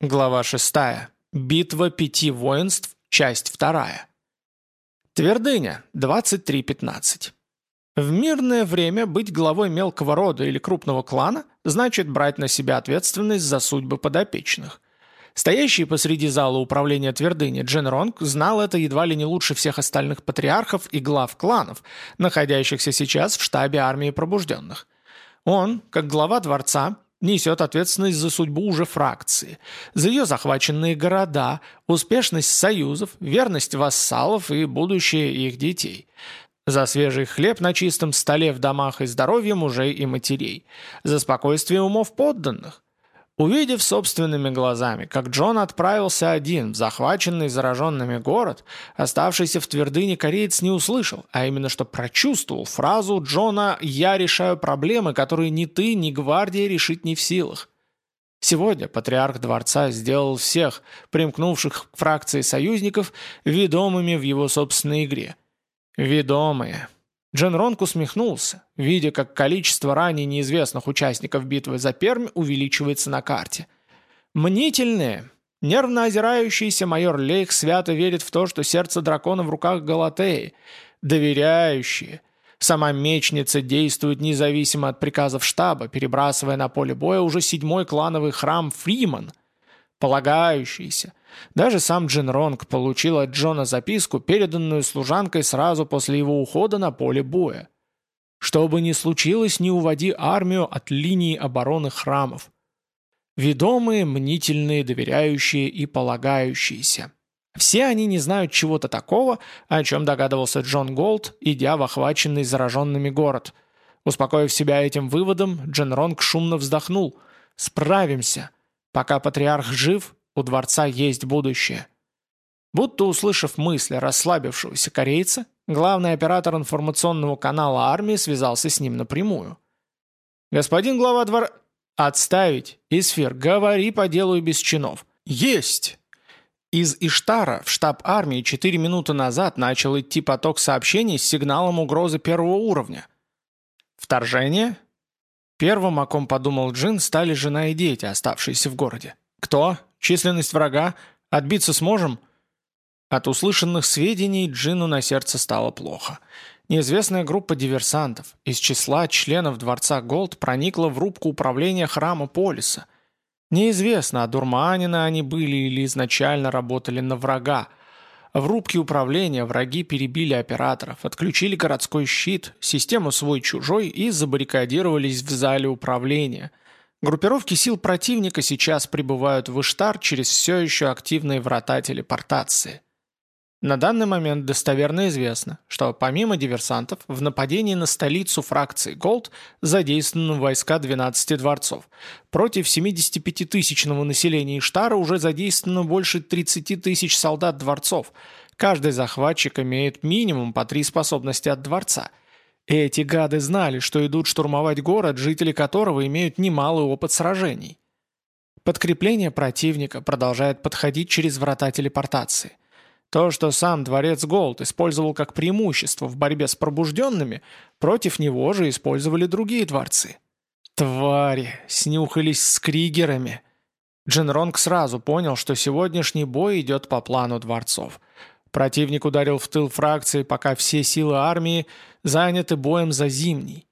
Глава 6. Битва пяти воинств. Часть 2. Твердыня. 23.15. В мирное время быть главой мелкого рода или крупного клана значит брать на себя ответственность за судьбы подопечных. Стоящий посреди зала управления твердыни Джен Ронг знал это едва ли не лучше всех остальных патриархов и глав кланов, находящихся сейчас в штабе армии пробужденных. Он, как глава дворца, несет ответственность за судьбу уже фракции, за ее захваченные города, успешность союзов, верность вассалов и будущее их детей, за свежий хлеб на чистом столе в домах и здоровье мужей и матерей, за спокойствие умов подданных, Увидев собственными глазами, как Джон отправился один в захваченный зараженными город, оставшийся в твердыне кореец не услышал, а именно что прочувствовал фразу Джона «Я решаю проблемы, которые ни ты, ни гвардия решить не в силах». Сегодня патриарх дворца сделал всех, примкнувших к фракции союзников, ведомыми в его собственной игре. Ведомые. Джен Ронк усмехнулся, видя, как количество ранее неизвестных участников битвы за Пермь увеличивается на карте. Мнительные, нервно озирающийся майор Лейх свято верит в то, что сердце дракона в руках Галатеи. Доверяющие. Сама мечница действует независимо от приказов штаба, перебрасывая на поле боя уже седьмой клановый храм Фриман. Полагающийся, даже сам Джин Ронг получил от Джона записку, переданную служанкой сразу после его ухода на поле боя. «Что бы ни случилось, не уводи армию от линии обороны храмов». Ведомые, мнительные, доверяющие и полагающиеся. Все они не знают чего-то такого, о чем догадывался Джон Голд, идя в охваченный зараженными город. Успокоив себя этим выводом, Джен Ронг шумно вздохнул. «Справимся. Пока патриарх жив, у дворца есть будущее. Будто услышав мысли расслабившегося корейца, главный оператор информационного канала армии связался с ним напрямую. «Господин глава двора...» «Отставить! Исфир, говори по делу и без чинов». «Есть!» Из Иштара в штаб армии 4 минуты назад начал идти поток сообщений с сигналом угрозы первого уровня. «Вторжение?» Первым, о ком подумал Джин, стали жена и дети, оставшиеся в городе. «Кто? Численность врага? Отбиться сможем?» От услышанных сведений Джину на сердце стало плохо. Неизвестная группа диверсантов из числа членов Дворца Голд проникла в рубку управления храма Полиса. Неизвестно, одурманены они были или изначально работали на врага. В рубке управления враги перебили операторов, отключили городской щит, систему свой-чужой и забаррикадировались в зале управления – Группировки сил противника сейчас прибывают в Иштар через все еще активные врата телепортации. На данный момент достоверно известно, что помимо диверсантов, в нападении на столицу фракции Голд задействованы войска 12 дворцов. Против 75-тысячного населения Иштара уже задействовано больше 30 тысяч солдат дворцов. Каждый захватчик имеет минимум по три способности от дворца – эти гады знали, что идут штурмовать город, жители которого имеют немалый опыт сражений. Подкрепление противника продолжает подходить через врата телепортации. То, что сам дворец Голд использовал как преимущество в борьбе с пробужденными, против него же использовали другие дворцы. Твари, снюхались с кригерами. Джин Ронг сразу понял, что сегодняшний бой идет по плану дворцов. Противник ударил в тыл фракции, пока все силы армии заняты боем за Зимний.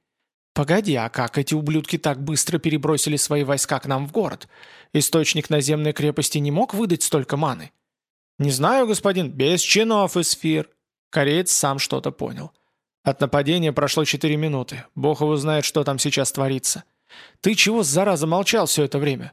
Погоди, а как эти ублюдки так быстро перебросили свои войска к нам в город? Источник наземной крепости не мог выдать столько маны? Не знаю, господин, без чинов и сфер. Кореец сам что-то понял. От нападения прошло четыре минуты. Бог его знает, что там сейчас творится. Ты чего, зараза, молчал все это время?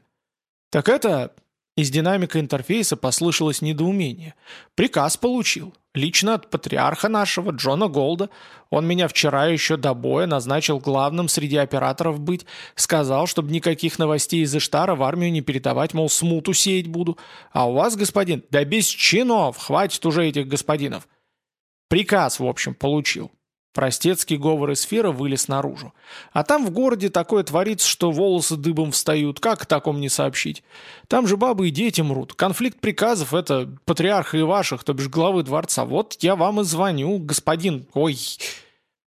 Так это... Из динамика интерфейса послышалось недоумение. «Приказ получил. Лично от патриарха нашего, Джона Голда. Он меня вчера еще до боя назначил главным среди операторов быть. Сказал, чтобы никаких новостей из Иштара в армию не передавать, мол, смуту сеять буду. А у вас, господин, да без чинов, хватит уже этих господинов». Приказ, в общем, получил. Простецкий говор из сфера вылез наружу. А там в городе такое творится, что волосы дыбом встают. Как о таком не сообщить? Там же бабы и дети мрут. Конфликт приказов — это патриарха и ваших, то бишь главы дворца. Вот я вам и звоню, господин... Ой...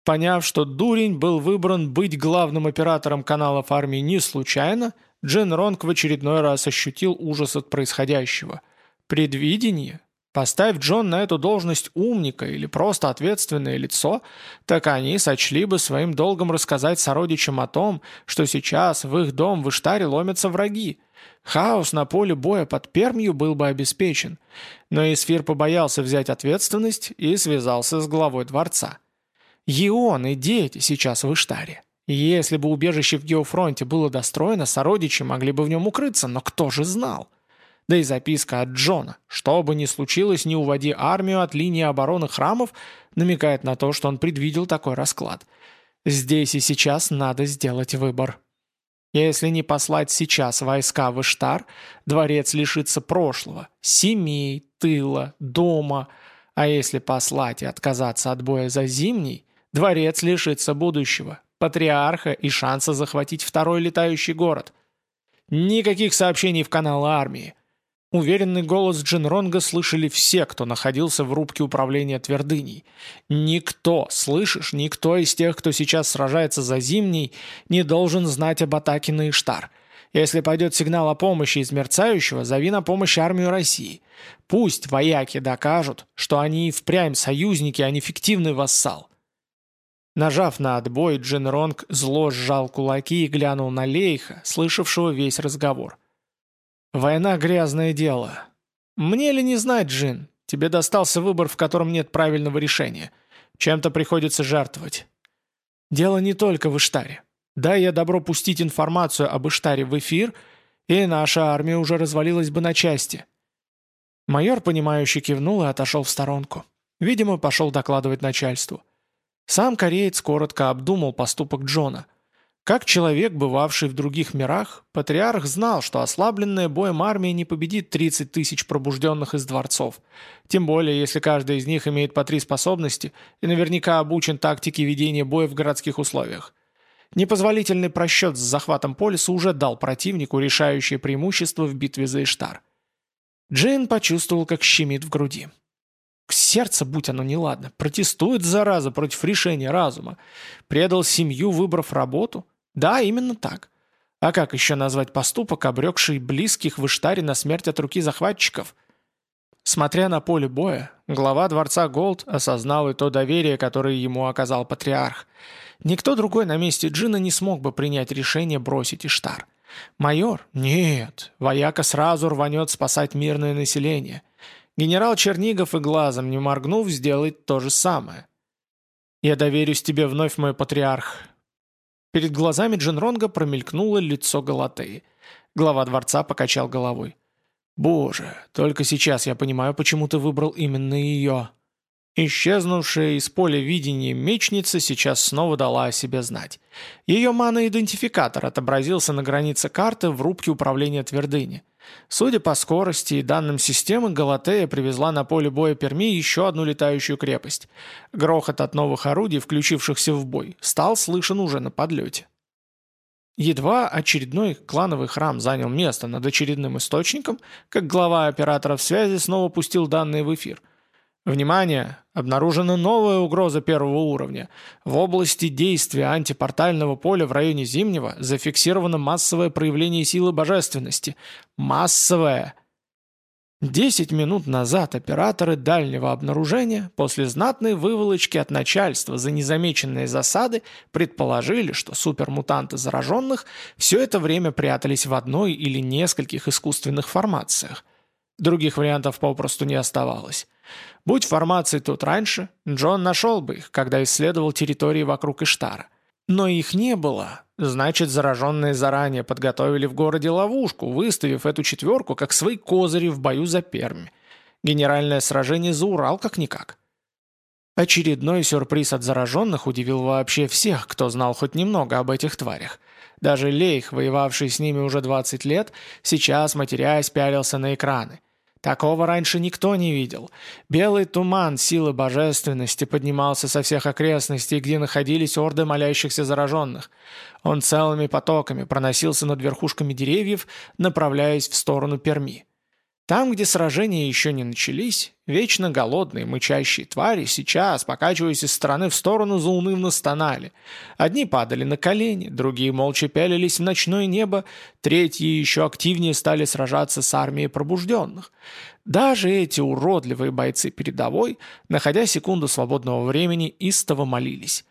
Поняв, что Дурень был выбран быть главным оператором каналов армии не случайно, Джин Ронг в очередной раз ощутил ужас от происходящего. Предвидение? Поставь Джон на эту должность умника или просто ответственное лицо, так они сочли бы своим долгом рассказать сородичам о том, что сейчас в их дом в Иштаре ломятся враги. Хаос на поле боя под Пермью был бы обеспечен, но Исфир побоялся взять ответственность и связался с главой дворца. И он, и дети сейчас в Иштаре. Если бы убежище в Геофронте было достроено, сородичи могли бы в нем укрыться, но кто же знал? Да и записка от Джона «Что бы ни случилось, не уводи армию от линии обороны храмов» намекает на то, что он предвидел такой расклад. Здесь и сейчас надо сделать выбор. Если не послать сейчас войска в Иштар, дворец лишится прошлого, семей, тыла, дома. А если послать и отказаться от боя за зимний, дворец лишится будущего, патриарха и шанса захватить второй летающий город. Никаких сообщений в канал армии. Уверенный голос Джинронга слышали все, кто находился в рубке управления твердыней. Никто, слышишь, никто из тех, кто сейчас сражается за Зимний, не должен знать об атаке на Иштар. Если пойдет сигнал о помощи из мерцающего, зови на помощь армию России. Пусть вояки докажут, что они и впрямь союзники, а не фиктивный вассал. Нажав на отбой, Джинронг зло сжал кулаки и глянул на Лейха, слышавшего весь разговор. «Война — грязное дело. Мне ли не знать, Джин? Тебе достался выбор, в котором нет правильного решения. Чем-то приходится жертвовать. Дело не только в Иштаре. Дай я добро пустить информацию об Иштаре в эфир, и наша армия уже развалилась бы на части». Майор, понимающе кивнул и отошел в сторонку. Видимо, пошел докладывать начальству. Сам кореец коротко обдумал поступок Джона. Как человек, бывавший в других мирах, патриарх знал, что ослабленная боем армия не победит 30 тысяч пробужденных из дворцов. Тем более, если каждый из них имеет по три способности и наверняка обучен тактике ведения боя в городских условиях. Непозволительный просчет с захватом полиса уже дал противнику решающее преимущество в битве за Иштар. Джейн почувствовал, как щемит в груди. Сердце, будь оно неладно, протестует, зараза, против решения разума. Предал семью, выбрав работу? Да, именно так. А как еще назвать поступок, обрекший близких в Иштаре на смерть от руки захватчиков? Смотря на поле боя, глава дворца Голд осознал и то доверие, которое ему оказал патриарх. Никто другой на месте Джина не смог бы принять решение бросить Иштар. Майор? Нет. Вояка сразу рванет спасать мирное население. Генерал Чернигов и глазом не моргнув сделает то же самое. «Я доверюсь тебе вновь, мой патриарх», Перед глазами Джинронга промелькнуло лицо Галатеи. Глава дворца покачал головой. «Боже, только сейчас я понимаю, почему ты выбрал именно ее». Исчезнувшая из поля видения мечница сейчас снова дала о себе знать. Ее мана-идентификатор отобразился на границе карты в рубке управления твердыни. Судя по скорости и данным системы, Галатея привезла на поле боя Перми еще одну летающую крепость. Грохот от новых орудий, включившихся в бой, стал слышен уже на подлете. Едва очередной клановый храм занял место над очередным источником, как глава операторов связи снова пустил данные в эфир – Внимание! Обнаружена новая угроза первого уровня. В области действия антипортального поля в районе Зимнего зафиксировано массовое проявление силы божественности. Массовое! Десять минут назад операторы дальнего обнаружения после знатной выволочки от начальства за незамеченные засады предположили, что супермутанты зараженных все это время прятались в одной или нескольких искусственных формациях. Других вариантов попросту не оставалось. Будь формации тут раньше, Джон нашел бы их, когда исследовал территории вокруг Иштара. Но их не было. Значит, зараженные заранее подготовили в городе ловушку, выставив эту четверку как свои козыри в бою за Пермь. Генеральное сражение за Урал как-никак. Очередной сюрприз от зараженных удивил вообще всех, кто знал хоть немного об этих тварях. Даже Лейх, воевавший с ними уже 20 лет, сейчас, матерясь, пялился на экраны – Такого раньше никто не видел. Белый туман силы божественности поднимался со всех окрестностей, где находились орды молящихся зараженных. Он целыми потоками проносился над верхушками деревьев, направляясь в сторону Перми. Там, где сражения еще не начались, вечно голодные, мычащие твари сейчас, покачиваясь из стороны в сторону, заунывно стонали. Одни падали на колени, другие молча пялились в ночное небо, третьи еще активнее стали сражаться с армией пробужденных. Даже эти уродливые бойцы передовой, находя секунду свободного времени, истово молились.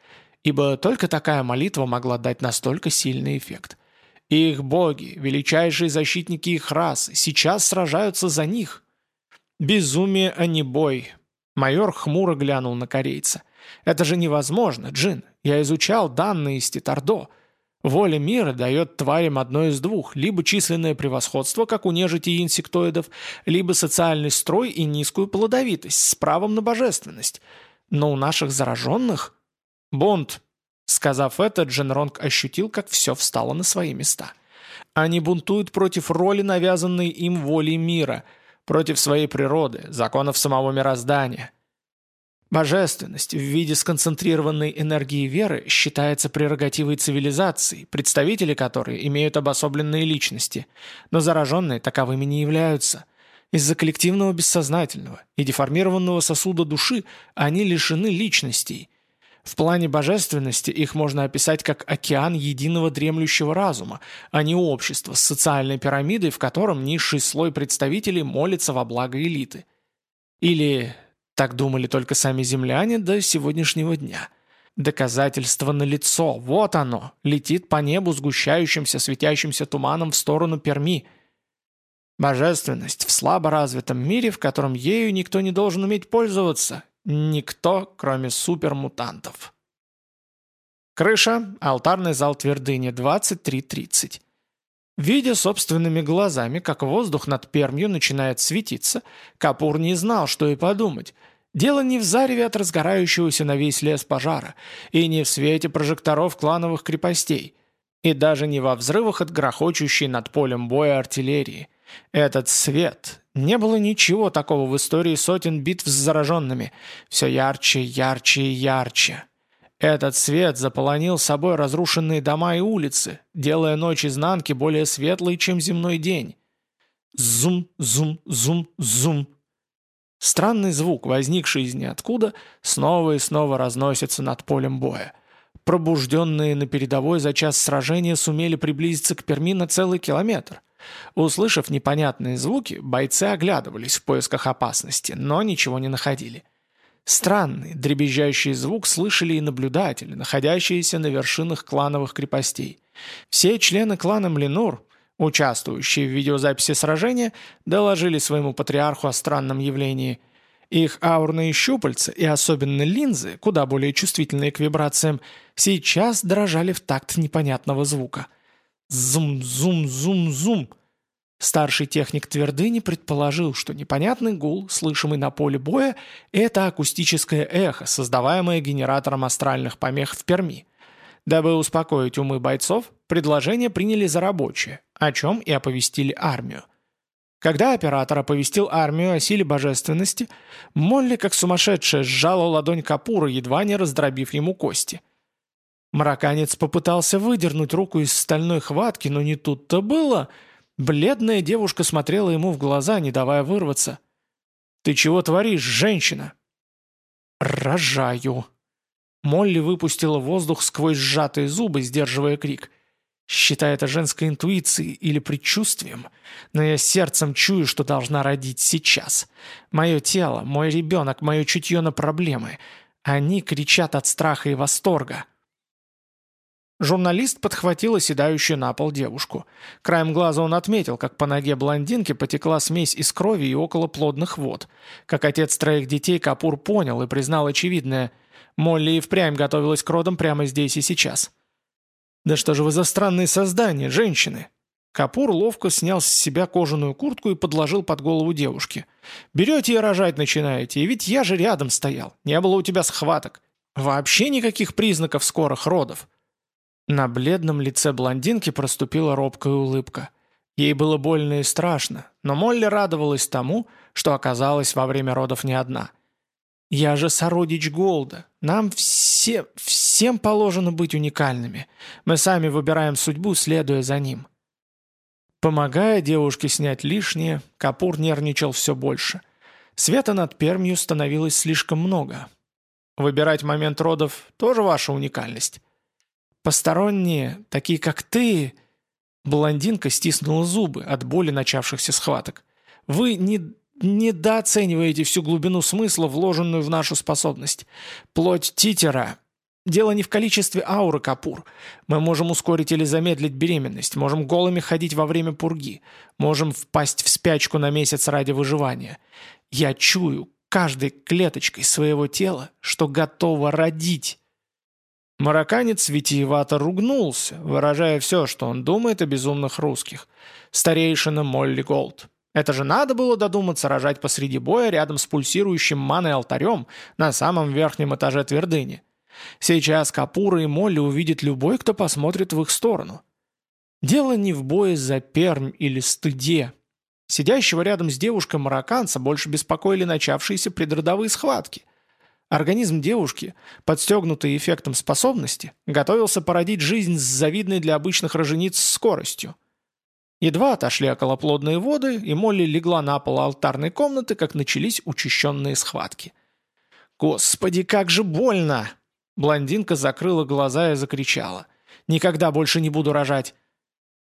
Ибо только такая молитва могла дать настолько сильный эффект. Их боги, величайшие защитники их расы, сейчас сражаются за них. Безумие, а не бой. Майор хмуро глянул на корейца. Это же невозможно, Джин. Я изучал данные из Титардо. Воля мира дает тварям одно из двух, либо численное превосходство, как у нежити инсектоидов, либо социальный строй и низкую плодовитость с правом на божественность. Но у наших зараженных... Бонд, Сказав это, Дженронг ощутил, как все встало на свои места. Они бунтуют против роли, навязанной им волей мира, против своей природы, законов самого мироздания. Божественность в виде сконцентрированной энергии веры считается прерогативой цивилизации, представители которой имеют обособленные личности, но зараженные таковыми не являются. Из-за коллективного бессознательного и деформированного сосуда души они лишены личностей, в плане божественности их можно описать как океан единого дремлющего разума, а не общество с социальной пирамидой, в котором низший слой представителей молится во благо элиты. Или так думали только сами земляне до сегодняшнего дня. Доказательство налицо, вот оно, летит по небу сгущающимся светящимся туманом в сторону Перми. Божественность в слабо развитом мире, в котором ею никто не должен уметь пользоваться, Никто, кроме супермутантов. Крыша, алтарный зал твердыни, 23.30. Видя собственными глазами, как воздух над Пермью начинает светиться, Капур не знал, что и подумать. Дело не в зареве от разгорающегося на весь лес пожара, и не в свете прожекторов клановых крепостей, и даже не во взрывах от грохочущей над полем боя артиллерии. Этот свет, не было ничего такого в истории сотен битв с зараженными. Все ярче, ярче и ярче. Этот свет заполонил собой разрушенные дома и улицы, делая ночь изнанки более светлой, чем земной день. Зум, зум, зум, зум. Странный звук, возникший из ниоткуда, снова и снова разносится над полем боя. Пробужденные на передовой за час сражения сумели приблизиться к Перми на целый километр – Услышав непонятные звуки, бойцы оглядывались в поисках опасности, но ничего не находили. Странный, дребезжащий звук слышали и наблюдатели, находящиеся на вершинах клановых крепостей. Все члены клана Млинур, участвующие в видеозаписи сражения, доложили своему патриарху о странном явлении. Их аурные щупальца и особенно линзы, куда более чувствительные к вибрациям, сейчас дрожали в такт непонятного звука – Зум-зум-зум-зум. Старший техник твердыни предположил, что непонятный гул, слышимый на поле боя, это акустическое эхо, создаваемое генератором астральных помех в Перми. Дабы успокоить умы бойцов, предложение приняли за рабочее, о чем и оповестили армию. Когда оператор оповестил армию о силе божественности, Молли, как сумасшедшая, сжала ладонь Капура, едва не раздробив ему кости – Марокканец попытался выдернуть руку из стальной хватки, но не тут-то было. Бледная девушка смотрела ему в глаза, не давая вырваться. «Ты чего творишь, женщина?» «Рожаю!» Молли выпустила воздух сквозь сжатые зубы, сдерживая крик. Считая это женской интуицией или предчувствием, но я сердцем чую, что должна родить сейчас. Мое тело, мой ребенок, мое чутье на проблемы. Они кричат от страха и восторга. Журналист подхватил оседающую на пол девушку. Краем глаза он отметил, как по ноге блондинки потекла смесь из крови и около плодных вод. Как отец троих детей Капур понял и признал очевидное. Молли и впрямь готовилась к родам прямо здесь и сейчас. «Да что же вы за странные создания, женщины?» Капур ловко снял с себя кожаную куртку и подложил под голову девушки. «Берете и рожать начинаете, и ведь я же рядом стоял. Не было у тебя схваток. Вообще никаких признаков скорых родов». На бледном лице блондинки проступила робкая улыбка. Ей было больно и страшно, но Молли радовалась тому, что оказалась во время родов не одна. «Я же сородич Голда. Нам все, всем положено быть уникальными. Мы сами выбираем судьбу, следуя за ним». Помогая девушке снять лишнее, Капур нервничал все больше. Света над Пермью становилось слишком много. Выбирать момент родов – тоже ваша уникальность. Посторонние, такие как ты... Блондинка стиснула зубы от боли начавшихся схваток. Вы не недооцениваете всю глубину смысла, вложенную в нашу способность. Плоть титера Дело не в количестве ауры Капур. Мы можем ускорить или замедлить беременность, можем голыми ходить во время пурги, можем впасть в спячку на месяц ради выживания. Я чую каждой клеточкой своего тела, что готова родить. Марокканец витиевато ругнулся, выражая все, что он думает о безумных русских. Старейшина Молли Голд. Это же надо было додуматься рожать посреди боя рядом с пульсирующим маной алтарем на самом верхнем этаже твердыни. Сейчас Капура и Молли увидит любой, кто посмотрит в их сторону. Дело не в бое за пермь или стыде. Сидящего рядом с девушкой марокканца больше беспокоили начавшиеся предродовые схватки. Организм девушки, подстегнутый эффектом способности, готовился породить жизнь с завидной для обычных рожениц скоростью. Едва отошли околоплодные воды, и Молли легла на пол алтарной комнаты, как начались учащенные схватки. «Господи, как же больно!» Блондинка закрыла глаза и закричала. «Никогда больше не буду рожать!»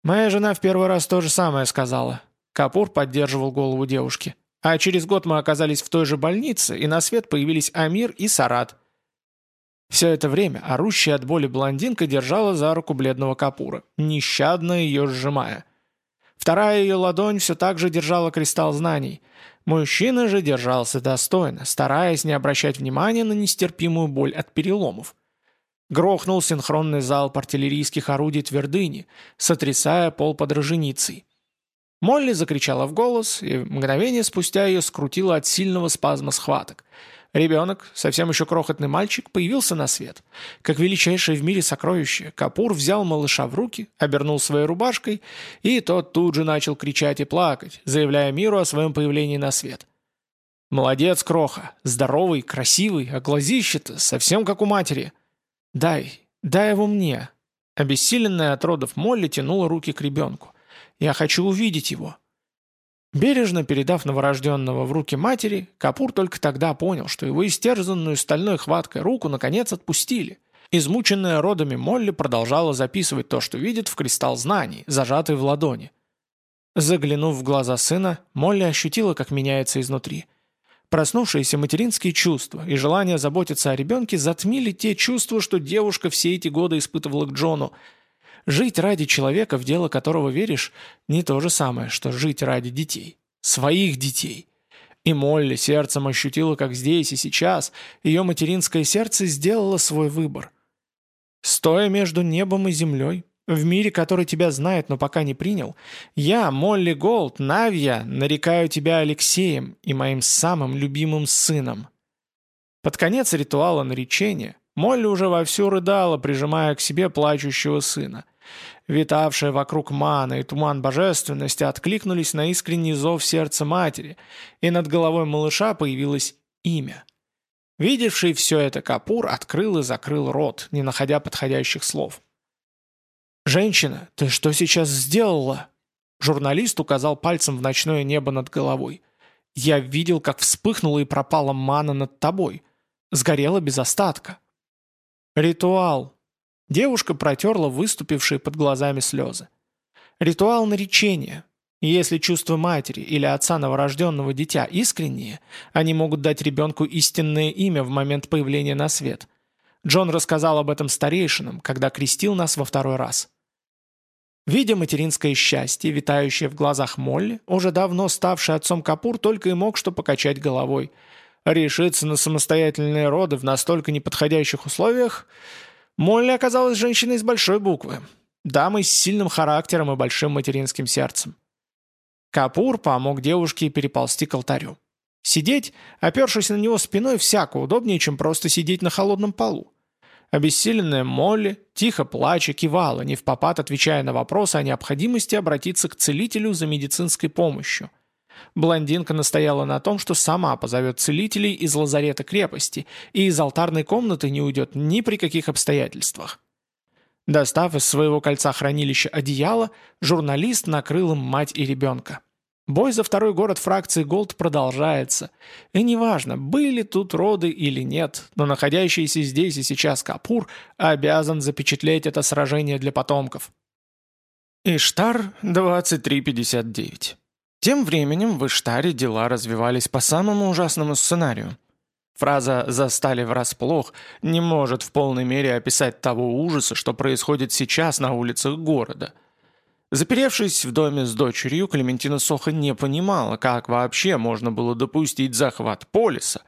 «Моя жена в первый раз то же самое сказала». Капур поддерживал голову девушки. А через год мы оказались в той же больнице, и на свет появились Амир и Сарат. Все это время орущая от боли блондинка держала за руку бледного Капура, нещадно ее сжимая. Вторая ее ладонь все так же держала кристалл знаний – Мужчина же держался достойно, стараясь не обращать внимания на нестерпимую боль от переломов. Грохнул синхронный залп артиллерийских орудий твердыни, сотрясая пол под роженицей. Молли закричала в голос, и мгновение спустя ее скрутило от сильного спазма схваток – Ребенок, совсем еще крохотный мальчик, появился на свет. Как величайшее в мире сокровище, Капур взял малыша в руки, обернул своей рубашкой, и тот тут же начал кричать и плакать, заявляя миру о своем появлении на свет. «Молодец, Кроха! Здоровый, красивый, а глазище-то совсем как у матери!» «Дай, дай его мне!» Обессиленная от родов Молли тянула руки к ребенку. «Я хочу увидеть его!» Бережно передав новорожденного в руки матери, Капур только тогда понял, что его истерзанную стальной хваткой руку наконец отпустили. Измученная родами Молли продолжала записывать то, что видит в кристалл знаний, зажатый в ладони. Заглянув в глаза сына, Молли ощутила, как меняется изнутри. Проснувшиеся материнские чувства и желание заботиться о ребенке затмили те чувства, что девушка все эти годы испытывала к Джону – Жить ради человека, в дело которого веришь, не то же самое, что жить ради детей. Своих детей. И Молли сердцем ощутила, как здесь и сейчас ее материнское сердце сделало свой выбор. Стоя между небом и землей, в мире, который тебя знает, но пока не принял, я, Молли Голд, Навья, нарекаю тебя Алексеем и моим самым любимым сыном. Под конец ритуала наречения Молли уже вовсю рыдала, прижимая к себе плачущего сына. Витавшая вокруг мана и туман божественности откликнулись на искренний зов сердца матери, и над головой малыша появилось имя. Видевший все это Капур открыл и закрыл рот, не находя подходящих слов. «Женщина, ты что сейчас сделала?» Журналист указал пальцем в ночное небо над головой. «Я видел, как вспыхнула и пропала мана над тобой. Сгорела без остатка». «Ритуал», Девушка протерла выступившие под глазами слезы. Ритуал наречения. Если чувства матери или отца новорожденного дитя искренние, они могут дать ребенку истинное имя в момент появления на свет. Джон рассказал об этом старейшинам, когда крестил нас во второй раз. Видя материнское счастье, витающее в глазах Молли, уже давно ставший отцом Капур только и мог что покачать головой. Решиться на самостоятельные роды в настолько неподходящих условиях Молли оказалась женщиной с большой буквы. Дамой с сильным характером и большим материнским сердцем. Капур помог девушке переползти к алтарю. Сидеть, опершись на него спиной, всяко удобнее, чем просто сидеть на холодном полу. Обессиленная Молли, тихо плача, кивала, не в попад отвечая на вопросы о необходимости обратиться к целителю за медицинской помощью – Блондинка настояла на том, что сама позовет целителей из лазарета крепости и из алтарной комнаты не уйдет ни при каких обстоятельствах. Достав из своего кольца хранилища одеяло, журналист накрыл им мать и ребенка. Бой за второй город фракции Голд продолжается. И неважно, были тут роды или нет, но находящийся здесь и сейчас Капур обязан запечатлеть это сражение для потомков. Иштар, 2359. Тем временем в Иштаре дела развивались по самому ужасному сценарию. Фраза «застали врасплох» не может в полной мере описать того ужаса, что происходит сейчас на улицах города. Заперевшись в доме с дочерью, Клементина Соха не понимала, как вообще можно было допустить захват полиса.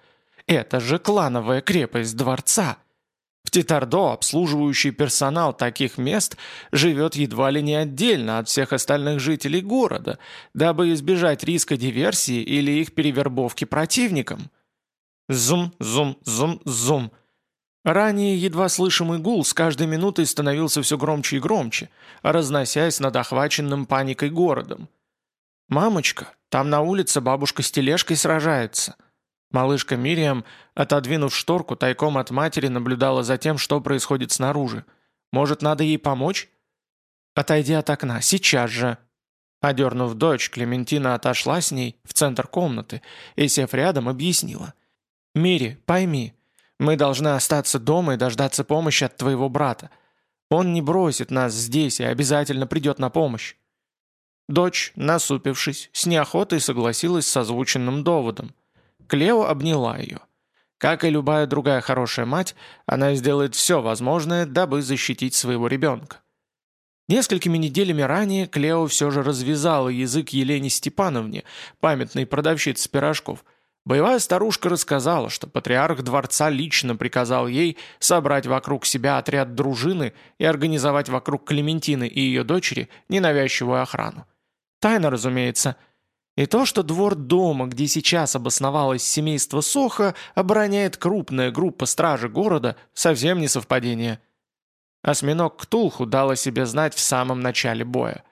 Это же клановая крепость дворца. В Титардо обслуживающий персонал таких мест живет едва ли не отдельно от всех остальных жителей города, дабы избежать риска диверсии или их перевербовки противникам. Зум, зум, зум, зум. Ранее едва слышимый гул с каждой минутой становился все громче и громче, разносясь над охваченным паникой городом. «Мамочка, там на улице бабушка с тележкой сражается», Малышка Мириам, отодвинув шторку, тайком от матери наблюдала за тем, что происходит снаружи. «Может, надо ей помочь?» «Отойди от окна, сейчас же!» Одернув дочь, Клементина отошла с ней в центр комнаты и, сев рядом, объяснила. «Мири, пойми, мы должны остаться дома и дождаться помощи от твоего брата. Он не бросит нас здесь и обязательно придет на помощь». Дочь, насупившись, с неохотой согласилась с озвученным доводом. Клео обняла ее. Как и любая другая хорошая мать, она сделает все возможное, дабы защитить своего ребенка. Несколькими неделями ранее Клео все же развязала язык Елене Степановне, памятной продавщице пирожков. Боевая старушка рассказала, что патриарх дворца лично приказал ей собрать вокруг себя отряд дружины и организовать вокруг Клементины и ее дочери ненавязчивую охрану. Тайна, разумеется, – и то, что двор дома, где сейчас обосновалось семейство Соха, обороняет крупная группа стражи города, совсем не совпадение. Осьминог Ктулху дал о себе знать в самом начале боя.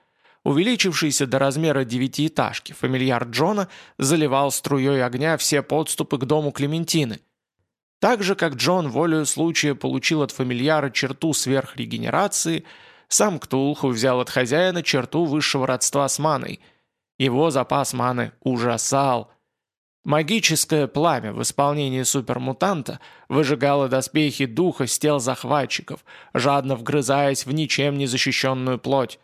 Увеличившийся до размера девятиэтажки, фамильяр Джона заливал струей огня все подступы к дому Клементины. Так же, как Джон волею случая получил от фамильяра черту сверхрегенерации, сам Ктулху взял от хозяина черту высшего родства с маной – его запас маны ужасал. Магическое пламя в исполнении супермутанта выжигало доспехи духа с тел захватчиков, жадно вгрызаясь в ничем не защищенную плоть.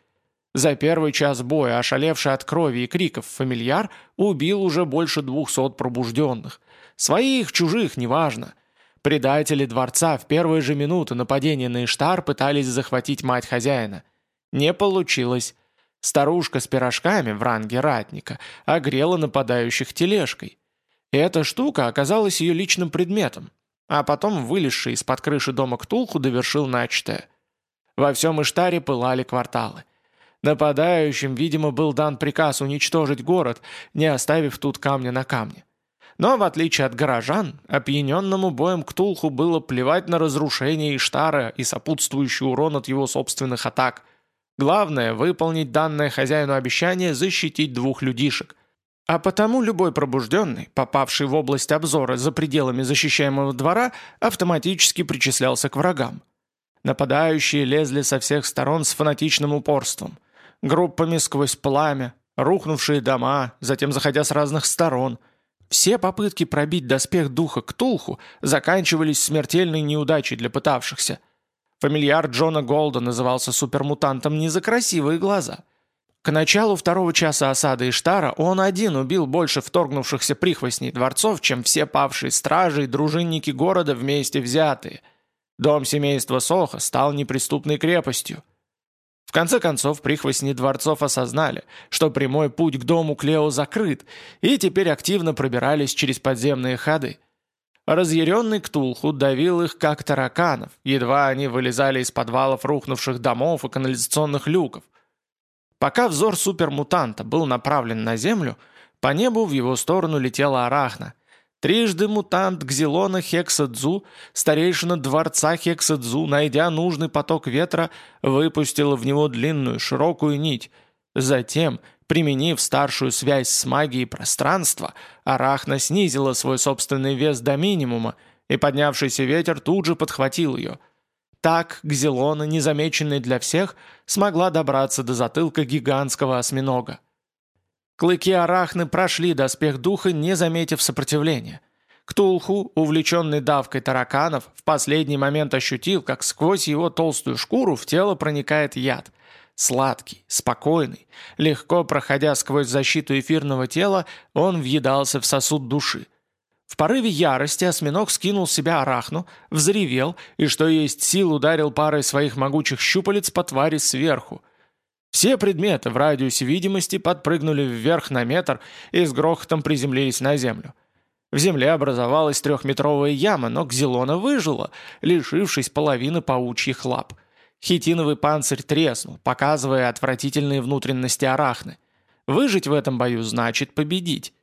За первый час боя, ошалевший от крови и криков фамильяр, убил уже больше двухсот пробужденных. Своих, чужих, неважно. Предатели дворца в первые же минуты нападения на Иштар пытались захватить мать хозяина. Не получилось. Старушка с пирожками в ранге ратника огрела нападающих тележкой. И эта штука оказалась ее личным предметом, а потом вылезший из-под крыши дома Ктулху довершил начатое. Во всем Иштаре пылали кварталы. Нападающим, видимо, был дан приказ уничтожить город, не оставив тут камня на камне. Но, в отличие от горожан, опьяненному боем Ктулху было плевать на разрушение Иштара и сопутствующий урон от его собственных атак. Главное – выполнить данное хозяину обещание защитить двух людишек. А потому любой пробужденный, попавший в область обзора за пределами защищаемого двора, автоматически причислялся к врагам. Нападающие лезли со всех сторон с фанатичным упорством. Группами сквозь пламя, рухнувшие дома, затем заходя с разных сторон. Все попытки пробить доспех духа к Тулху заканчивались смертельной неудачей для пытавшихся – Фамильяр Джона Голда назывался супермутантом не за красивые глаза. К началу второго часа осады Иштара он один убил больше вторгнувшихся прихвостней дворцов, чем все павшие стражи и дружинники города вместе взятые. Дом семейства Соха стал неприступной крепостью. В конце концов, прихвостни дворцов осознали, что прямой путь к дому Клео закрыт, и теперь активно пробирались через подземные ходы. Разъяренный Ктулху давил их как тараканов, едва они вылезали из подвалов рухнувших домов и канализационных люков. Пока взор супермутанта был направлен на землю, по небу в его сторону летела арахна. Трижды мутант Гзелона Хексадзу, старейшина дворца Хексадзу, найдя нужный поток ветра, выпустила в него длинную широкую нить. Затем Применив старшую связь с магией пространства, Арахна снизила свой собственный вес до минимума, и поднявшийся ветер тут же подхватил ее. Так Гзелона, незамеченная для всех, смогла добраться до затылка гигантского осьминога. Клыки арахны прошли доспех духа, не заметив сопротивления. Ктулху, увлеченный давкой тараканов, в последний момент ощутил, как сквозь его толстую шкуру в тело проникает яд. Сладкий, спокойный, легко проходя сквозь защиту эфирного тела, он въедался в сосуд души. В порыве ярости осьминог скинул с себя арахну, взревел и, что есть сил, ударил парой своих могучих щупалец по твари сверху. Все предметы в радиусе видимости подпрыгнули вверх на метр и с грохотом приземлились на землю. В земле образовалась трехметровая яма, но Кзелона выжила, лишившись половины паучьих лап. Хитиновый панцирь треснул, показывая отвратительные внутренности арахны. Выжить в этом бою значит победить.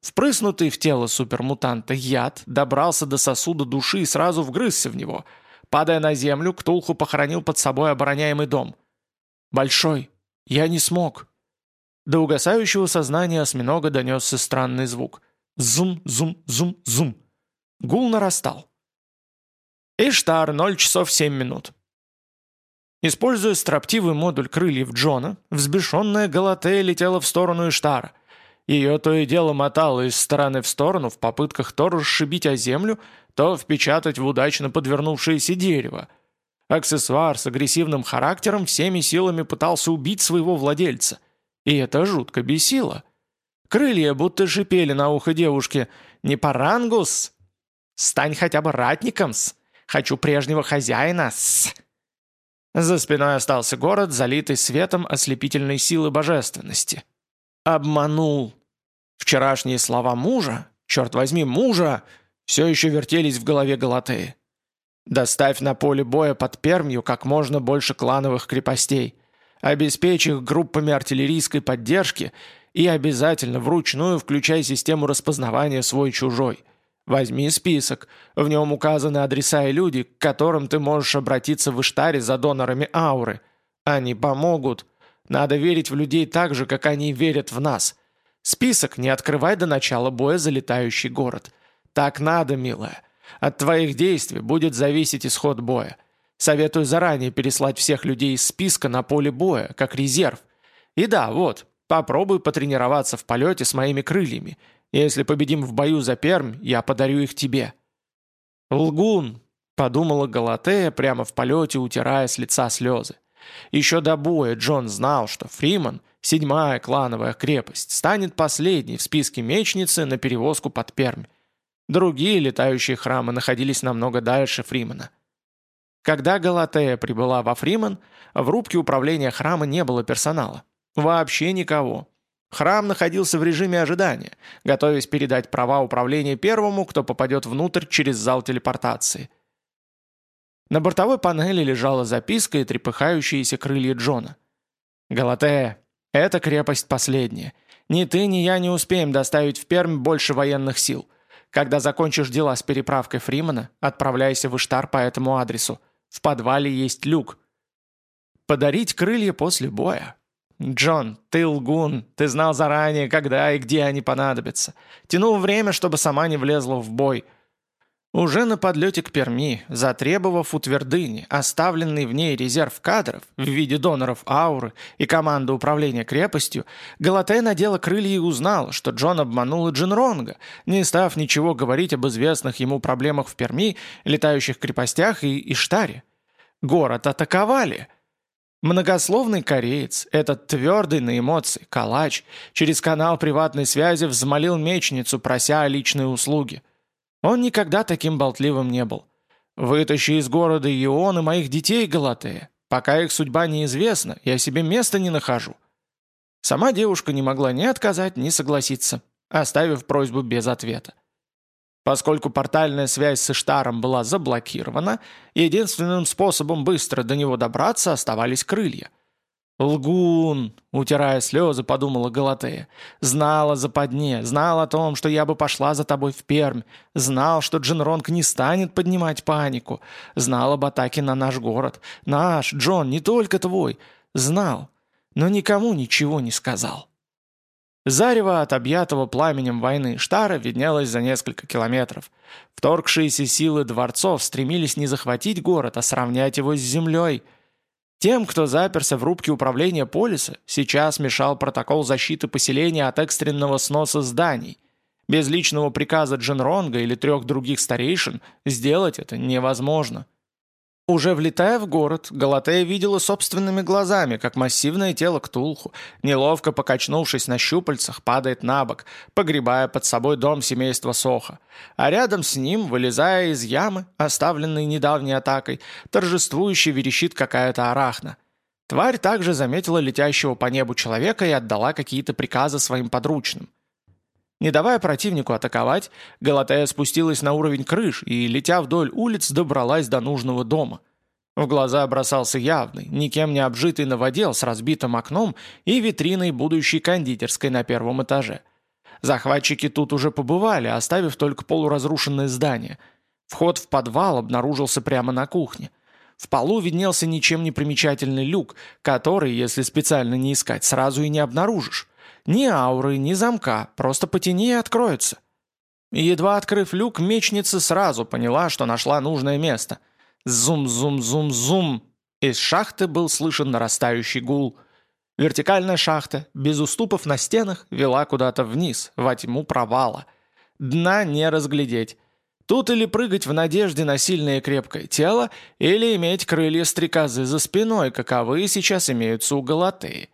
Впрыснутый в тело супермутанта яд добрался до сосуда души и сразу вгрызся в него. Падая на землю, Ктулху похоронил под собой обороняемый дом. «Большой, я не смог». До угасающего сознания осьминога донесся странный звук. Зум, зум, зум, зум. Гул нарастал. Иштар, 0 часов 7 минут. Используя строптивый модуль крыльев Джона, взбешенная Галатея летела в сторону Иштара. Ее то и дело мотало из стороны в сторону в попытках то расшибить о землю, то впечатать в удачно подвернувшееся дерево. Аксессуар с агрессивным характером всеми силами пытался убить своего владельца. И это жутко бесило. Крылья будто шипели на ухо девушки. «Не парангус! Стань хотя бы ратником-с! Хочу прежнего хозяина-с!» За спиной остался город, залитый светом ослепительной силы божественности. «Обманул!» Вчерашние слова мужа, черт возьми, мужа, все еще вертелись в голове Галатеи. «Доставь на поле боя под Пермью как можно больше клановых крепостей. Обеспечь их группами артиллерийской поддержки и обязательно вручную включай систему распознавания свой-чужой. Возьми список, в нем указаны адреса и люди, к которым ты можешь обратиться в Иштаре за донорами ауры. Они помогут. Надо верить в людей так же, как они верят в нас. Список не открывай до начала боя за летающий город. Так надо, милая. От твоих действий будет зависеть исход боя. Советую заранее переслать всех людей из списка на поле боя, как резерв. И да, вот, Попробуй потренироваться в полете с моими крыльями. Если победим в бою за Пермь, я подарю их тебе». «Лгун», — подумала Галатея прямо в полете, утирая с лица слезы. Еще до боя Джон знал, что Фриман, седьмая клановая крепость, станет последней в списке мечницы на перевозку под Пермь. Другие летающие храмы находились намного дальше Фримана. Когда Галатея прибыла во Фриман, в рубке управления храма не было персонала. Вообще никого. Храм находился в режиме ожидания, готовясь передать права управления первому, кто попадет внутрь через зал телепортации. На бортовой панели лежала записка и трепыхающиеся крылья Джона. «Галатея, эта крепость последняя. Ни ты, ни я не успеем доставить в Пермь больше военных сил. Когда закончишь дела с переправкой Фримана, отправляйся в Иштар по этому адресу. В подвале есть люк. Подарить крылья после боя. «Джон, ты лгун, ты знал заранее, когда и где они понадобятся. Тянул время, чтобы сама не влезла в бой. Уже на подлете к Перми, затребовав у твердыни оставленный в ней резерв кадров в виде доноров ауры и команды управления крепостью, Галатей надела крылья и узнала, что Джон обманул Джинронга, не став ничего говорить об известных ему проблемах в Перми, летающих крепостях и Иштаре. Город атаковали — Многословный кореец, этот твердый на эмоции, калач, через канал приватной связи взмолил мечницу, прося о личной услуге. Он никогда таким болтливым не был. «Вытащи из города Ион и моих детей, Галатея. Пока их судьба неизвестна, я себе места не нахожу». Сама девушка не могла ни отказать, ни согласиться, оставив просьбу без ответа. Поскольку портальная связь с Иштаром была заблокирована, единственным способом быстро до него добраться оставались крылья. «Лгун!» — утирая слезы, подумала Галатея. «Знал о западне, знал о том, что я бы пошла за тобой в Пермь, знал, что Джинронг не станет поднимать панику, знал об атаке на наш город. Наш, Джон, не только твой. Знал, но никому ничего не сказал». Зарево от объятого пламенем войны Штара виднелось за несколько километров. Вторгшиеся силы дворцов стремились не захватить город, а сравнять его с землей. Тем, кто заперся в рубке управления полиса, сейчас мешал протокол защиты поселения от экстренного сноса зданий. Без личного приказа Дженронга или трех других старейшин сделать это невозможно. Уже влетая в город, Галатея видела собственными глазами, как массивное тело Ктулху, неловко покачнувшись на щупальцах, падает на бок, погребая под собой дом семейства Соха. А рядом с ним, вылезая из ямы, оставленной недавней атакой, торжествующе верещит какая-то арахна. Тварь также заметила летящего по небу человека и отдала какие-то приказы своим подручным. Не давая противнику атаковать, Галатея спустилась на уровень крыш и, летя вдоль улиц, добралась до нужного дома. В глаза бросался явный, никем не обжитый новодел с разбитым окном и витриной будущей кондитерской на первом этаже. Захватчики тут уже побывали, оставив только полуразрушенное здание. Вход в подвал обнаружился прямо на кухне. В полу виднелся ничем не примечательный люк, который, если специально не искать, сразу и не обнаружишь. Ни ауры, ни замка, просто потяни и откроется. Едва открыв люк, мечница сразу поняла, что нашла нужное место. Зум-зум-зум-зум. Из шахты был слышен нарастающий гул. Вертикальная шахта, без уступов на стенах, вела куда-то вниз, во тьму провала. Дна не разглядеть. Тут или прыгать в надежде на сильное и крепкое тело, или иметь крылья стрекозы за спиной, каковые сейчас имеются у Галатеи.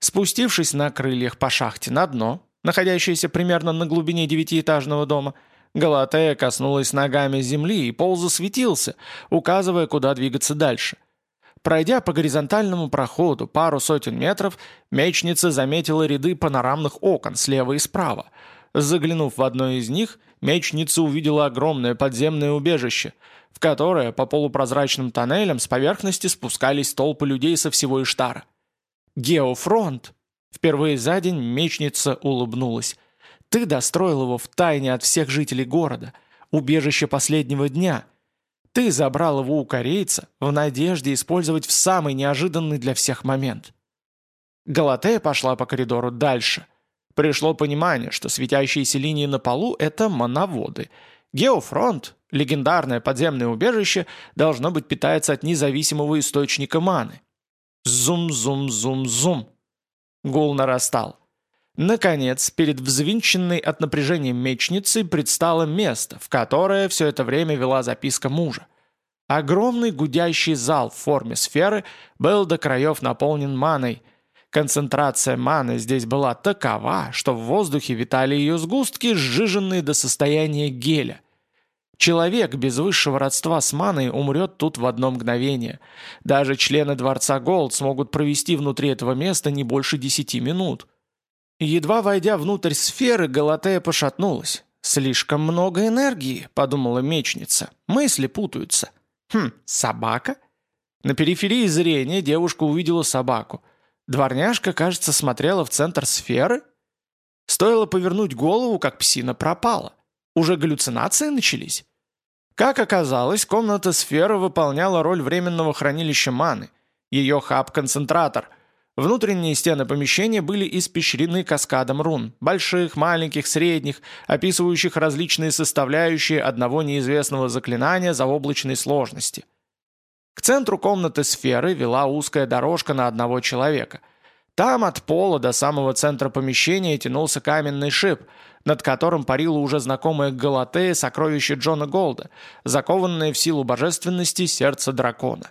Спустившись на крыльях по шахте на дно, находящееся примерно на глубине девятиэтажного дома, Галатея коснулась ногами земли, и пол засветился, указывая, куда двигаться дальше. Пройдя по горизонтальному проходу пару сотен метров, мечница заметила ряды панорамных окон слева и справа. Заглянув в одно из них, мечница увидела огромное подземное убежище, в которое по полупрозрачным тоннелям с поверхности спускались толпы людей со всего Иштара. Геофронт!» Впервые за день мечница улыбнулась. «Ты достроил его в тайне от всех жителей города, убежище последнего дня. Ты забрал его у корейца в надежде использовать в самый неожиданный для всех момент». Галатея пошла по коридору дальше. Пришло понимание, что светящиеся линии на полу — это моноводы. Геофронт, легендарное подземное убежище, должно быть питается от независимого источника маны. Зум-зум-зум-зум. Гул нарастал. Наконец, перед взвинченной от напряжения мечницей предстало место, в которое все это время вела записка мужа. Огромный гудящий зал в форме сферы был до краев наполнен маной. Концентрация маны здесь была такова, что в воздухе витали ее сгустки, сжиженные до состояния геля. Человек без высшего родства с маной умрет тут в одно мгновение. Даже члены Дворца Голд смогут провести внутри этого места не больше десяти минут. Едва войдя внутрь сферы, Галатея пошатнулась. «Слишком много энергии», — подумала мечница. Мысли путаются. «Хм, собака?» На периферии зрения девушка увидела собаку. Дворняжка, кажется, смотрела в центр сферы. Стоило повернуть голову, как псина пропала. Уже галлюцинации начались? Как оказалось, комната сферы выполняла роль временного хранилища маны. Ее хаб-концентратор. Внутренние стены помещения были испещрены каскадом рун. Больших, маленьких, средних, описывающих различные составляющие одного неизвестного заклинания за облачной сложности. К центру комнаты сферы вела узкая дорожка на одного человека. Там от пола до самого центра помещения тянулся каменный шип – над которым парило уже знакомое Галатея сокровище Джона Голда, закованное в силу божественности сердце дракона.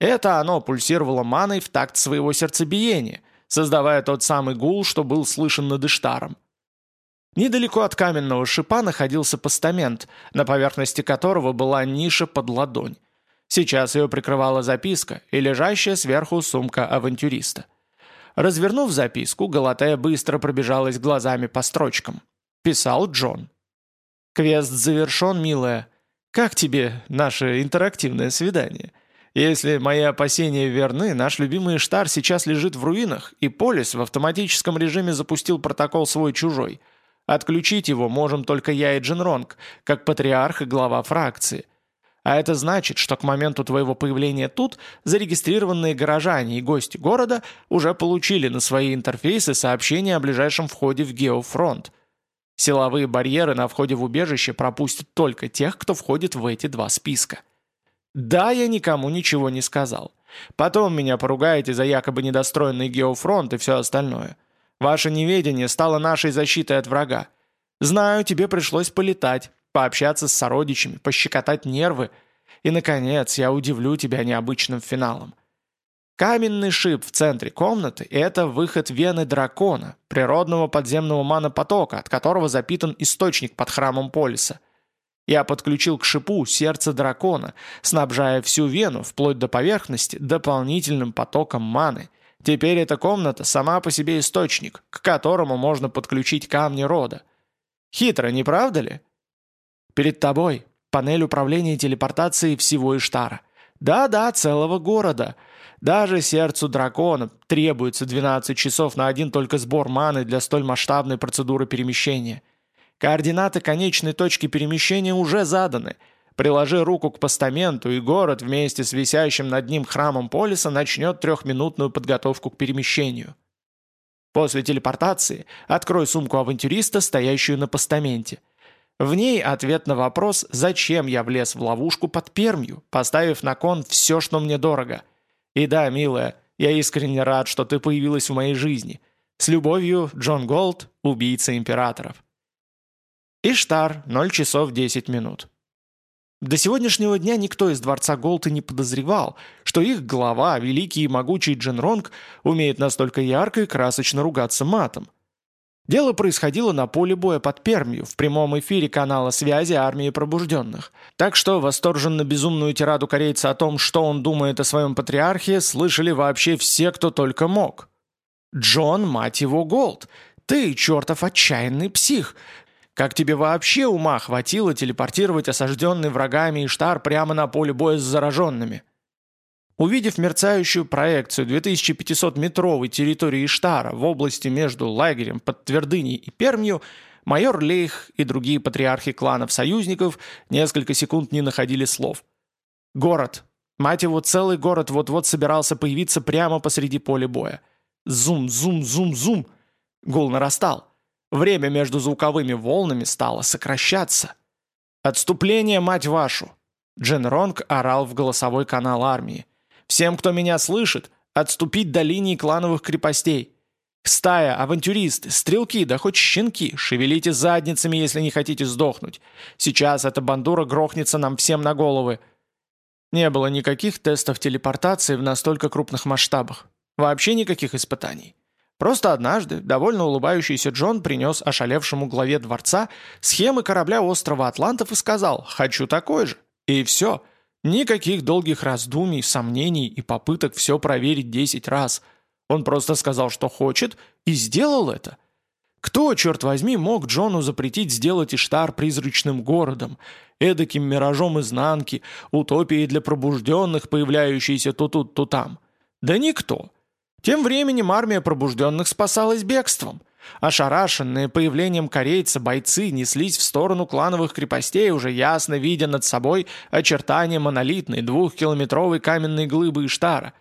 Это оно пульсировало маной в такт своего сердцебиения, создавая тот самый гул, что был слышен над Иштаром. Недалеко от каменного шипа находился постамент, на поверхности которого была ниша под ладонь. Сейчас ее прикрывала записка и лежащая сверху сумка авантюриста. Развернув записку, Галатея быстро пробежалась глазами по строчкам. Писал Джон. «Квест завершен, милая. Как тебе наше интерактивное свидание? Если мои опасения верны, наш любимый Штар сейчас лежит в руинах, и Полис в автоматическом режиме запустил протокол свой-чужой. Отключить его можем только я и Джин Ронг, как патриарх и глава фракции. А это значит, что к моменту твоего появления тут зарегистрированные горожане и гости города уже получили на свои интерфейсы сообщение о ближайшем входе в Геофронт. Силовые барьеры на входе в убежище пропустят только тех, кто входит в эти два списка. Да, я никому ничего не сказал. Потом меня поругаете за якобы недостроенный геофронт и все остальное. Ваше неведение стало нашей защитой от врага. Знаю, тебе пришлось полетать, пообщаться с сородичами, пощекотать нервы. И, наконец, я удивлю тебя необычным финалом. Каменный шип в центре комнаты – это выход вены дракона, природного подземного манопотока, от которого запитан источник под храмом Полиса. Я подключил к шипу сердце дракона, снабжая всю вену, вплоть до поверхности, дополнительным потоком маны. Теперь эта комната сама по себе источник, к которому можно подключить камни рода. Хитро, не правда ли? Перед тобой панель управления телепортацией всего Иштара. Да-да, целого города. Даже сердцу дракона требуется 12 часов на один только сбор маны для столь масштабной процедуры перемещения – Координаты конечной точки перемещения уже заданы. Приложи руку к постаменту, и город вместе с висящим над ним храмом Полиса начнет трехминутную подготовку к перемещению. После телепортации открой сумку авантюриста, стоящую на постаменте. В ней ответ на вопрос, зачем я влез в ловушку под Пермью, поставив на кон все, что мне дорого. И да, милая, я искренне рад, что ты появилась в моей жизни. С любовью, Джон Голд, убийца императоров. Иштар, 0 часов 10 минут. До сегодняшнего дня никто из Дворца Голта не подозревал, что их глава, великий и могучий Джинронг, умеет настолько ярко и красочно ругаться матом. Дело происходило на поле боя под Пермью, в прямом эфире канала связи армии пробужденных. Так что восторженно-безумную тираду корейца о том, что он думает о своем патриархе, слышали вообще все, кто только мог. «Джон, мать его, Голд, ты чертов отчаянный псих, как тебе вообще ума хватило телепортировать осажденный врагами Иштар прямо на поле боя с зараженными? Увидев мерцающую проекцию 2500-метровой территории Иштара в области между лагерем под Твердыней и Пермью, майор Лейх и другие патриархи кланов-союзников несколько секунд не находили слов. Город. Мать его, целый город вот-вот собирался появиться прямо посреди поля боя. Зум, зум, зум, зум. Гул нарастал. Время между звуковыми волнами стало сокращаться. «Отступление, мать вашу!» Джен Ронг орал в голосовой канал армии. «Всем, кто меня слышит, отступить до линии клановых крепостей. Стая, авантюристы, стрелки, да хоть щенки, шевелите задницами, если не хотите сдохнуть. Сейчас эта бандура грохнется нам всем на головы». Не было никаких тестов телепортации в настолько крупных масштабах. Вообще никаких испытаний. Просто однажды довольно улыбающийся Джон принес ошалевшему главе дворца схемы корабля острова Атлантов и сказал «хочу такой же». И все. Никаких долгих раздумий, сомнений и попыток все проверить 10 раз. Он просто сказал, что хочет, и сделал это. Кто, черт возьми, мог Джону запретить сделать Иштар призрачным городом, эдаким миражом изнанки, утопией для пробужденных, появляющейся то тут, то там? Да никто. Тем временем армия пробужденных спасалась бегством. Ошарашенные появлением корейца бойцы неслись в сторону клановых крепостей, уже ясно видя над собой очертания монолитной двухкилометровой каменной глыбы Иштара.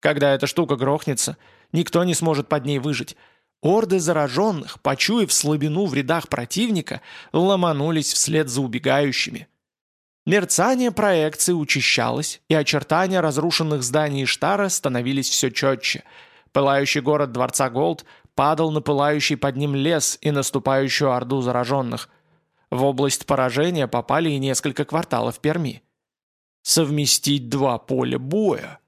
Когда эта штука грохнется, никто не сможет под ней выжить. Орды зараженных, почуяв слабину в рядах противника, ломанулись вслед за убегающими. Мерцание проекции учащалось, и очертания разрушенных зданий Иштара становились все четче – Пылающий город Дворца Голд падал на пылающий под ним лес и наступающую орду зараженных. В область поражения попали и несколько кварталов Перми. Совместить два поля боя.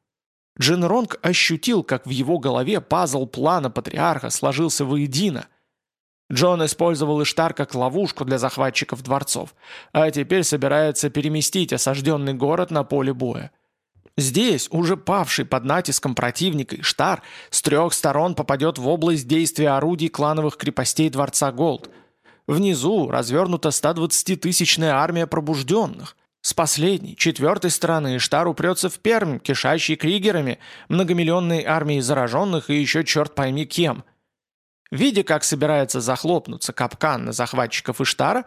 Джин Ронг ощутил, как в его голове пазл плана патриарха сложился воедино. Джон использовал Иштар как ловушку для захватчиков дворцов, а теперь собирается переместить осажденный город на поле боя. Здесь, уже павший под натиском противника Иштар, с трех сторон попадет в область действия орудий клановых крепостей Дворца Голд. Внизу развернута 120-тысячная армия пробужденных. С последней, четвертой стороны Иштар упрется в Пермь, кишащий кригерами, многомиллионной армией зараженных и еще черт пойми кем. Видя, как собирается захлопнуться капкан на захватчиков Иштара,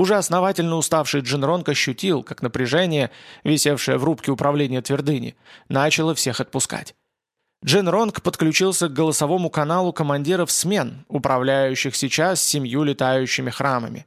Уже основательно уставший Джинронг ощутил, как напряжение, висевшее в рубке управления твердыни, начало всех отпускать. Джинронг подключился к голосовому каналу командиров смен, управляющих сейчас семью летающими храмами.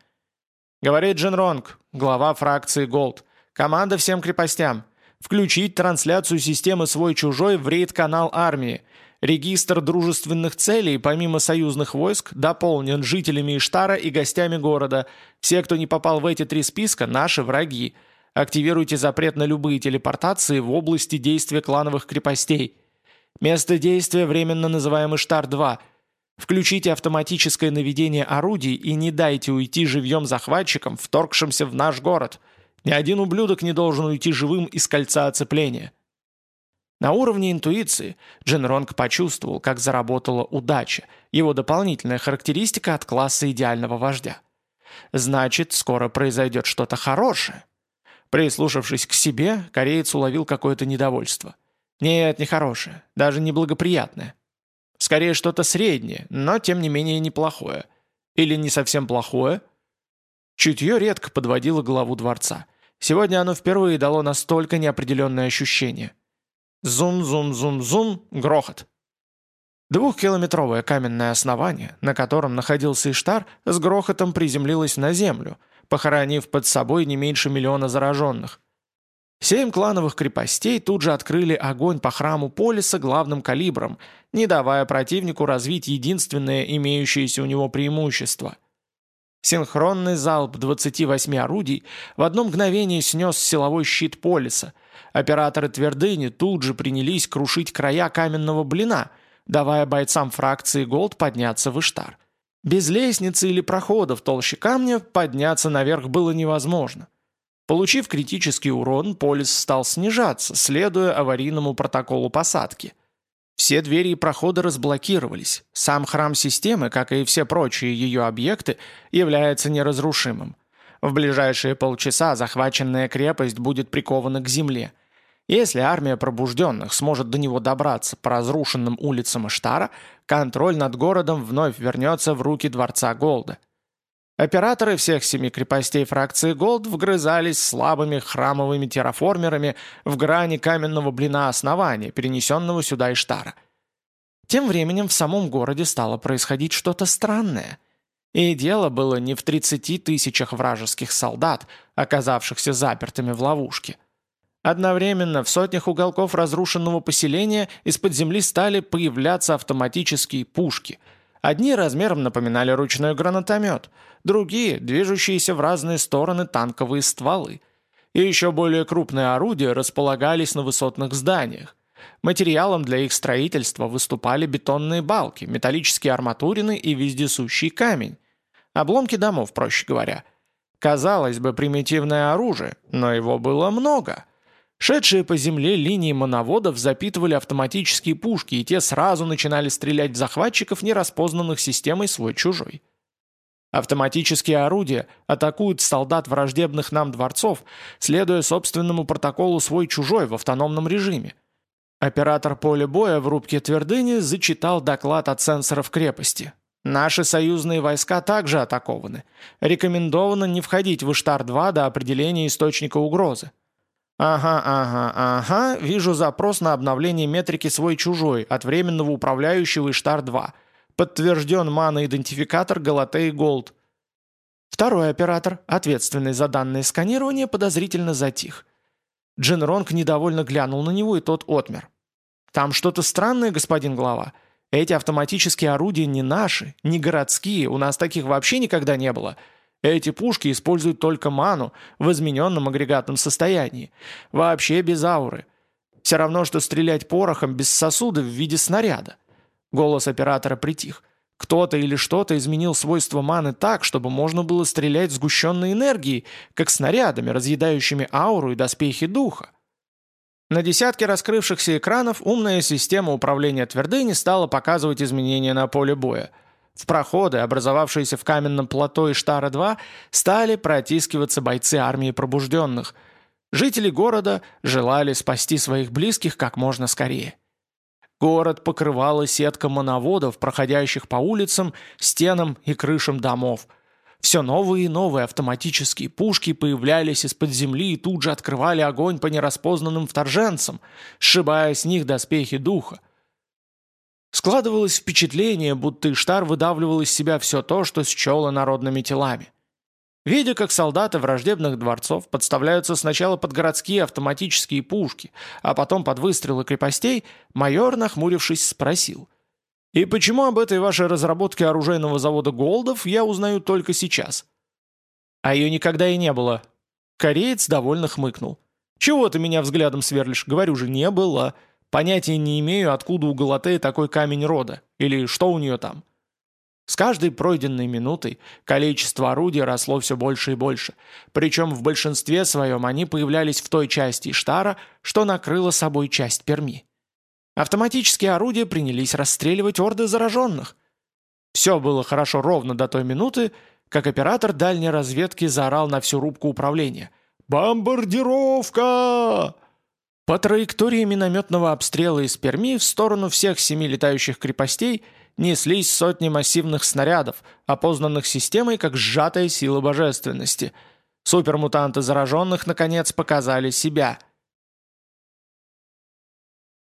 Говорит Джинронг, глава фракции Голд. Команда всем крепостям. Включить трансляцию системы «Свой-чужой» в рейд-канал армии. Регистр дружественных целей, помимо союзных войск, дополнен жителями Иштара и гостями города. Все, кто не попал в эти три списка, наши враги. Активируйте запрет на любые телепортации в области действия клановых крепостей. Место действия временно называем Иштар-2. Включите автоматическое наведение орудий и не дайте уйти живьем захватчикам, вторгшимся в наш город. Ни один ублюдок не должен уйти живым из кольца оцепления. На уровне интуиции Джин Ронг почувствовал, как заработала удача, его дополнительная характеристика от класса идеального вождя. Значит, скоро произойдет что-то хорошее. Прислушавшись к себе, кореец уловил какое-то недовольство. Нет, не хорошее, даже не благоприятное. Скорее что-то среднее, но тем не менее неплохое. Или не совсем плохое? Чутье редко подводило главу дворца. Сегодня оно впервые дало настолько неопределенное ощущение – Зум-зум-зум-зум, грохот. Двухкилометровое каменное основание, на котором находился Иштар, с грохотом приземлилось на землю, похоронив под собой не меньше миллиона зараженных. Семь клановых крепостей тут же открыли огонь по храму Полиса главным калибром, не давая противнику развить единственное имеющееся у него преимущество. Синхронный залп 28 орудий в одно мгновение снес силовой щит Полиса – Операторы твердыни тут же принялись крушить края каменного блина, давая бойцам фракции Голд подняться в Иштар. Без лестницы или прохода в толще камня подняться наверх было невозможно. Получив критический урон, полис стал снижаться, следуя аварийному протоколу посадки. Все двери и проходы разблокировались. Сам храм системы, как и все прочие ее объекты, является неразрушимым. В ближайшие полчаса захваченная крепость будет прикована к земле – если армия пробужденных сможет до него добраться по разрушенным улицам Иштара, контроль над городом вновь вернется в руки Дворца Голда. Операторы всех семи крепостей фракции Голд вгрызались слабыми храмовыми терраформерами в грани каменного блина основания, перенесенного сюда Иштара. Тем временем в самом городе стало происходить что-то странное. И дело было не в 30 тысячах вражеских солдат, оказавшихся запертыми в ловушке. Одновременно в сотнях уголков разрушенного поселения из-под земли стали появляться автоматические пушки. Одни размером напоминали ручной гранатомет, другие – движущиеся в разные стороны танковые стволы. И еще более крупные орудия располагались на высотных зданиях. Материалом для их строительства выступали бетонные балки, металлические арматурины и вездесущий камень. Обломки домов, проще говоря. Казалось бы, примитивное оружие, но его было много – Шедшие по земле линии моноводов запитывали автоматические пушки, и те сразу начинали стрелять в захватчиков, нераспознанных системой свой-чужой. Автоматические орудия атакуют солдат враждебных нам дворцов, следуя собственному протоколу свой-чужой в автономном режиме. Оператор поля боя в рубке твердыни зачитал доклад от сенсоров крепости. Наши союзные войска также атакованы. Рекомендовано не входить в Иштар-2 до определения источника угрозы. «Ага, ага, ага, вижу запрос на обновление метрики свой-чужой от временного управляющего Иштар-2. Подтвержден мана-идентификатор Галатей Голд». Второй оператор, ответственный за данное сканирование, подозрительно затих. Джин Ронг недовольно глянул на него, и тот отмер. «Там что-то странное, господин глава. Эти автоматические орудия не наши, не городские, у нас таких вообще никогда не было. Эти пушки используют только ману в измененном агрегатном состоянии. Вообще без ауры. Все равно, что стрелять порохом без сосуда в виде снаряда. Голос оператора притих. Кто-то или что-то изменил свойства маны так, чтобы можно было стрелять сгущенной энергией, как снарядами, разъедающими ауру и доспехи духа. На десятке раскрывшихся экранов умная система управления твердыни стала показывать изменения на поле боя – в проходы, образовавшиеся в каменном плато Иштара-2, стали протискиваться бойцы армии пробужденных. Жители города желали спасти своих близких как можно скорее. Город покрывала сетка моноводов, проходящих по улицам, стенам и крышам домов. Все новые и новые автоматические пушки появлялись из-под земли и тут же открывали огонь по нераспознанным вторженцам, сшибая с них доспехи духа. Складывалось впечатление, будто Иштар выдавливал из себя все то, что счело народными телами. Видя, как солдаты враждебных дворцов подставляются сначала под городские автоматические пушки, а потом под выстрелы крепостей, майор, нахмурившись, спросил. «И почему об этой вашей разработке оружейного завода Голдов я узнаю только сейчас?» «А ее никогда и не было». Кореец довольно хмыкнул. «Чего ты меня взглядом сверлишь? Говорю же, не было. Понятия не имею, откуда у Галатеи такой камень рода. Или что у нее там». С каждой пройденной минутой количество орудий росло все больше и больше, причем в большинстве своем они появлялись в той части Иштара, что накрыла собой часть Перми. Автоматические орудия принялись расстреливать орды зараженных. Все было хорошо ровно до той минуты, как оператор дальней разведки заорал на всю рубку управления. «Бомбардировка!» По траектории минометного обстрела из Перми в сторону всех семи летающих крепостей – неслись сотни массивных снарядов, опознанных системой как сжатая сила божественности. Супермутанты зараженных наконец показали себя –